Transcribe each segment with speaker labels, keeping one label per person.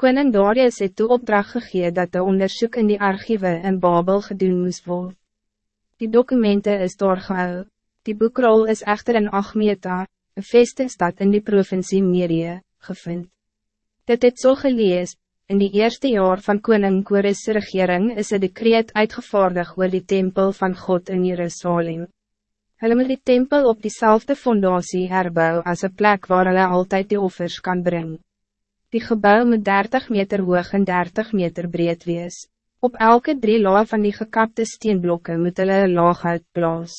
Speaker 1: Koning Darius het toe opdracht gegee dat de onderzoek in die archieven in Babel gedoen moest worden. Die documenten is doorgehou. Die boekrol is echter in Achmeta, een vestingstad in die provincie Merië, gevind. Dit het so gelees, in die eerste jaar van koning Kores' regering is een decreet uitgevaardig oor die tempel van God in Jerusalem. Hulle moet die tempel op diezelfde fondatie herbou als een plek waar hulle altijd die offers kan brengen. Die gebouw moet 30 meter hoog en 30 meter breed wees. Op elke drie laag van die gekapte steenblokken moet hulle een laag uitblaas.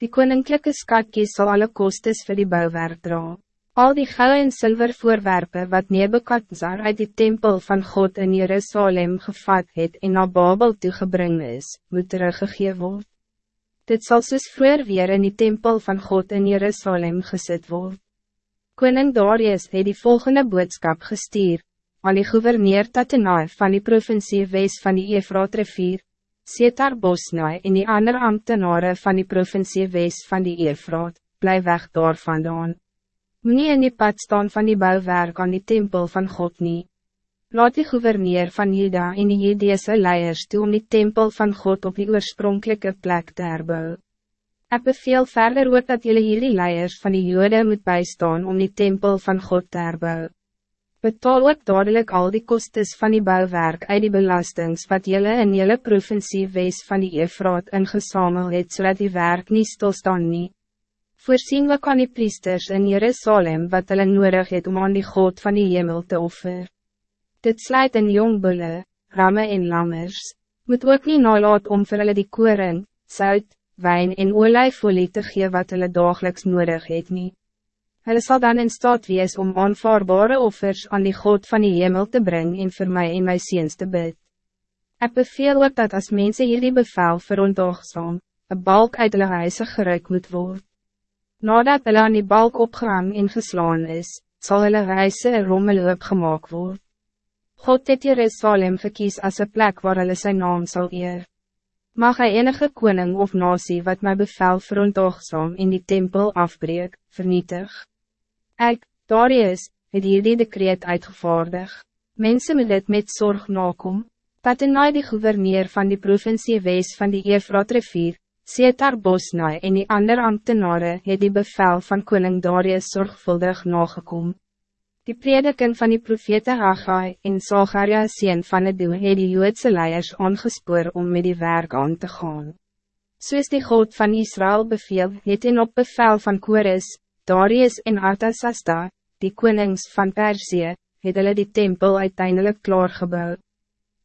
Speaker 1: Die koninklijke skatkies zal alle kostes voor die bouwwerk dra. Al die gouden en zilver voorwerpen wat Nebukadnezar uit die tempel van God in Jerusalem gevat het en na Babel toegebring is, moet teruggegeven worden. Dit zal soos vroeger weer in die tempel van God in Jerusalem gezet worden. Koning Darius het die volgende boodskap gestuur, aan die gouverneur Tatenaai van die provincie West van die Efraat rivier, Setar Bosnaai en die ander ambtenaren van die provincie West van die Efraat, bly weg daar vandaan. Moe in die pad staan van die bouwwerk aan die tempel van God niet. Laat die gouverneur van Juda en die Judese leiers toe om die tempel van God op die oorspronkelijke plek te herbouwen. Ik beveel verder ook dat jullie hierdie leiers van die jode moet bijstaan om die tempel van God te herbou. Betaal ook dadelijk al die kostes van die bouwwerk uit die belastings wat jullie in jullie provincie wees van die Efraat ingesamel het, zodat die werk niet stilstaan nie. Voorzien we kan die priesters in Jerusalem wat hulle nodig het om aan die God van die hemel te offer. Dit sluit in jongbulle, ramme en lammers, moet ook niet nalaat om vir hulle die koring, zout, wijn en olijfolie te gee wat hulle dagelijks nodig het nie. Hulle sal dan in staat wees om aanvaarbare offers aan die God van die hemel te brengen en voor mij en my seens te bid. Ek beveel ook dat als mensen hierdie bevel verontdaagsam, een balk uit hulle huise geruik moet worden. Nadat hulle aan die balk opgehang en geslaan is, zal hulle huise een rommeloop gemaakt worden. God het Jerusalem verkies als een plek waar hulle sy naam zal eer. Mag hij enige koning of nasie wat my bevel verontagsaam in die tempel afbreek, vernietig. Ek, Darius, het hier die decreet uitgevaardig. Mensen moet dit met zorg nakom. Tatenai die gouverneur van die provincie wees van die Efrat rivier, Setar Bosnai en die ander ambtenaren het die bevel van koning Darius zorgvuldig nagekom. Die prediking van die profete Haggai en Zachariah sien van het doel het die Joodse leiers aangespoor om met die werk aan te gaan. Soos die God van Israël beveel het en op bevel van Kores, Darius en Artasasta, die konings van Persie, het hulle die tempel uiteindelijk klaargebouw.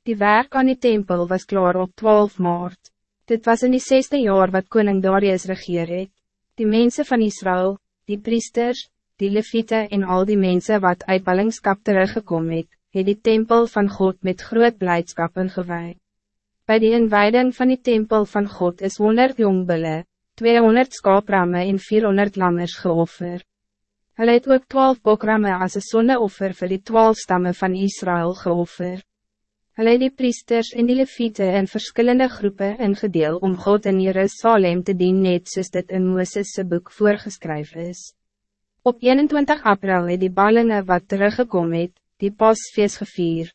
Speaker 1: Die werk aan die tempel was klaar op 12 maart. Dit was in die zesde jaar wat koning Darius regeer het. Die mensen van Israël, die priesters, die leviete en al die mensen wat uit ballingskap teruggekom het, het die tempel van God met groot blijdschap ingewaai. Bij die inwijding van die tempel van God is 100 jongbulle, 200 skaapramme en 400 lammers geoffer. Hulle het ook 12 bokramme as een sonneoffer vir die 12 stammen van Israël geoffer. Hulle het die priesters en die leviete in verschillende groepen ingedeel om God in Jerusalem te dien net soos dit in Mooses' boek voorgeskryf is. Op 21 april het die ballingen wat teruggekom het, die pasfeest gevier.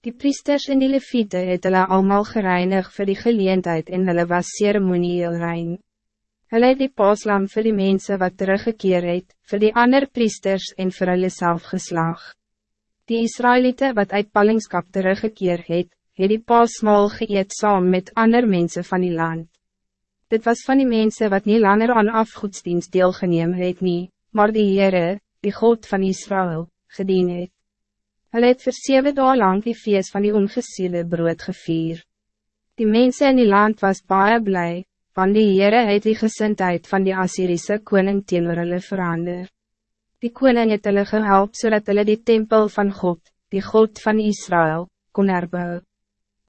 Speaker 1: Die priesters en die leviete het hulle allemaal gereinig voor die geleentheid en hulle was ceremonieel rein. Hulle het die paslam vir die mensen wat teruggekeer het, vir die ander priesters en vir hulle self geslag. Die Israëlieten wat uit ballingskap teruggekeer het, het die pasmaal geëet saam met ander mensen van die land. Dit was van die mensen wat niet langer aan afgoedsdienst deelgeneem het nie, maar die Heere, die God van Israël, gedien het. Hulle het vir 7 dagen lang die feest van die ongesiele brood gevier. Die mensen in die land was baie blij, want die Heere het die gezindheid van die Assyrische koning teenoor hulle verander. Die koning het hulle gehelp zodat hulle die tempel van God, die God van Israël, kon herbouwen.